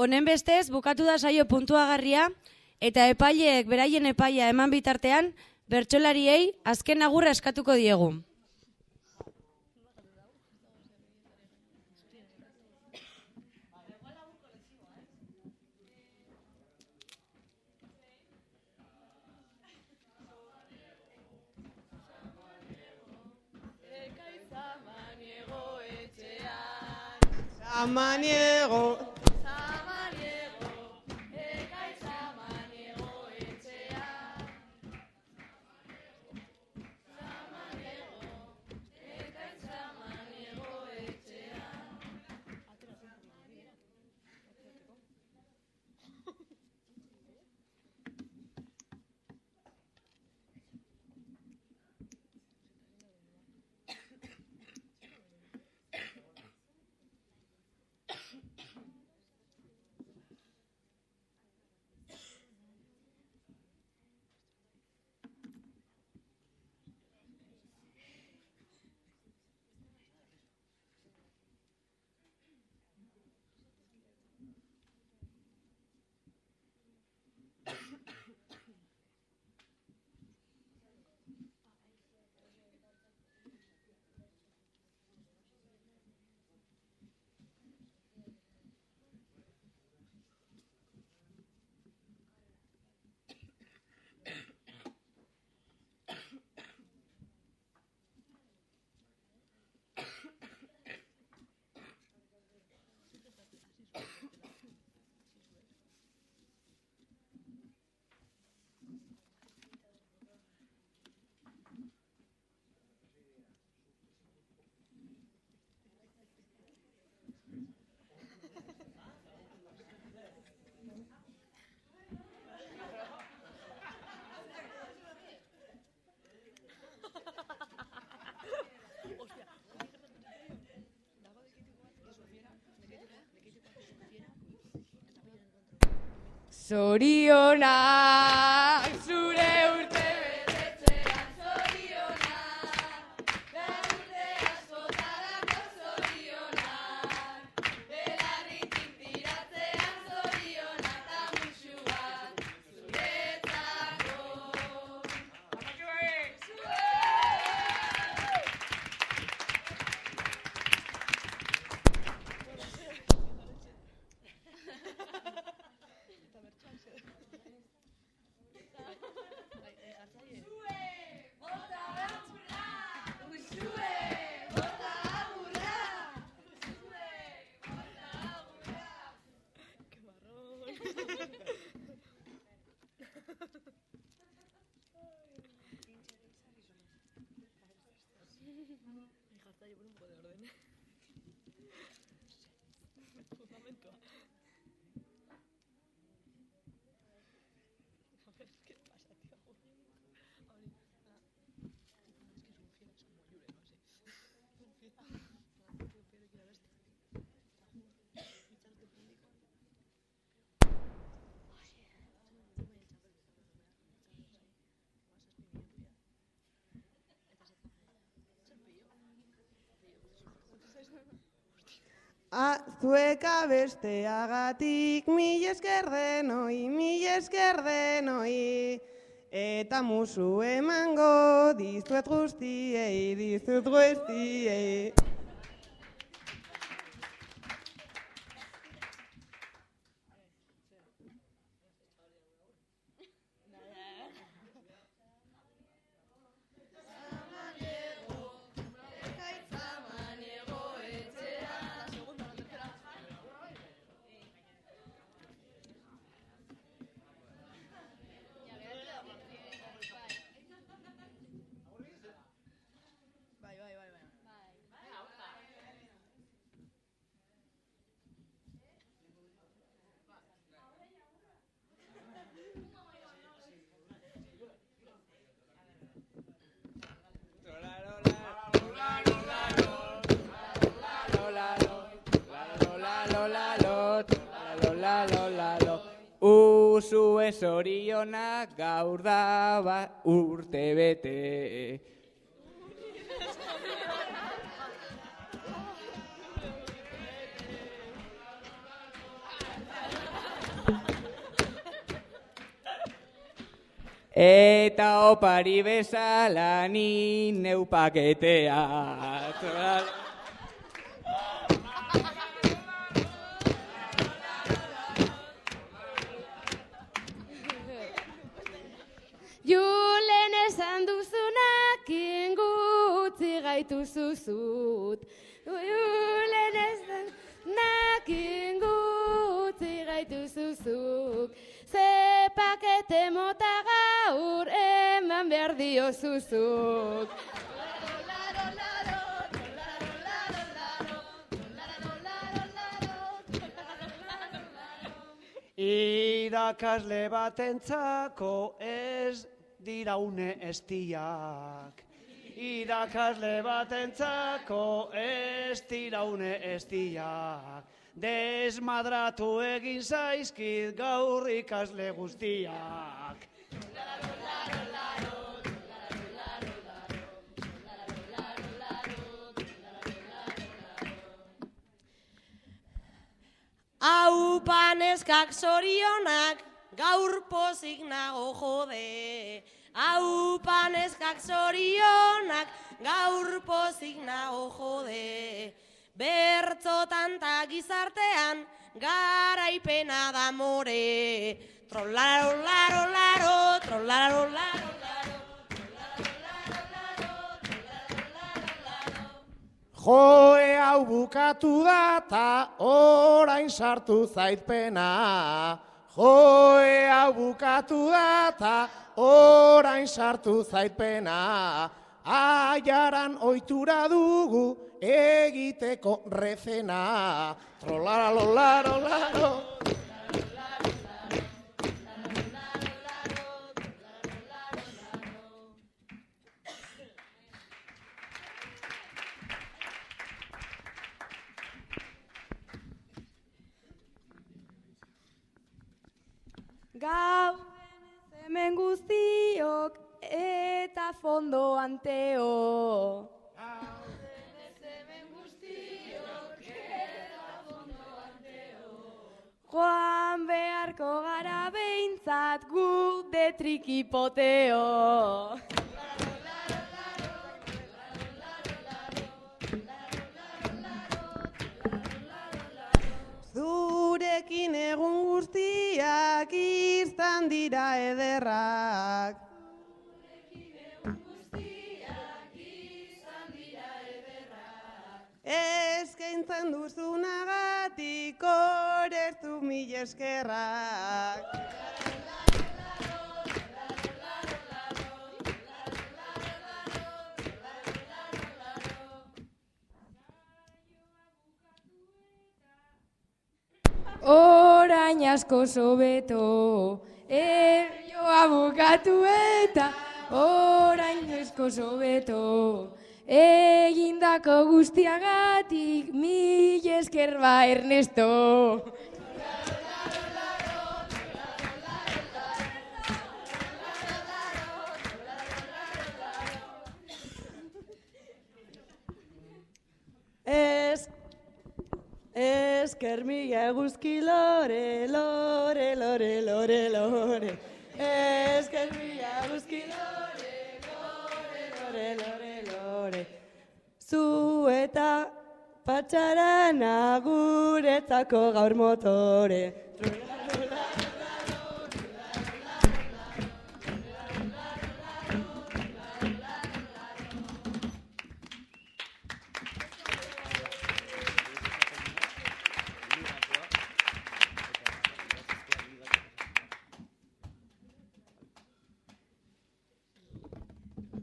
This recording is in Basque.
Honen bestez, bukatu da saio puntuagarria, eta epaileek beraien epaia eman bitartean, bertsolariei azken agurra eskatuko diegu. Amaniego. Zorionak zure urte betetzean zorionak Laurte askotarako zorionak Belarritik tiratzean zorionak Ta musu bat zuretzako A, zueka besteagatik mil esker denoi, mil esker denoi. Eta musu emango dizuet guztiei, dizut guztiei. diguzue zoriona gaur da ba urte bete. Eta opari bezala ni neupaketea. Ingutzi gaitu zuzut. Julen esan duzunak ingutzi gaitu zuzuk. Ze pakete mota gaur eman behar dio zuzuk. Irakasle batentzako ez dira une estiak. Irakasle batentzako ez dira une estiak. Desmadratu egin zaizkit gaur ikasle guztiak. Hau paneskak zorionak, gaur pozik nago jode. Hau paneskak zorionak, gaur pozik nago jode. Bertzotan ta gizartean, garaipena da more. Trollaro, laro, laro, trollaro, laro, laro. Joe hau bukatu da ta orain sartu zaitpena. Joe hau bukatu da ta orain sartu zaitpena. Aiaran oitura dugu egiteko rezena. Trolaralo, laro, laro. Hemen guztiok eta fondo anteo. Joan beharko gara behintzat gu detrikipoteo. Eskaintzen duzunagatik orertu mil eskerrak. Orain asko sobeto, erioa bukatu eta orain asko sobeto. Egindako guztiagatik mil esker ba Ernesto. Ez, esker mila eguzki lore, lore, lore, lore, lore. Esker mila eguzki lore, lore, lore, lore, lore. Zu eta patxarana guretzako gaur motore.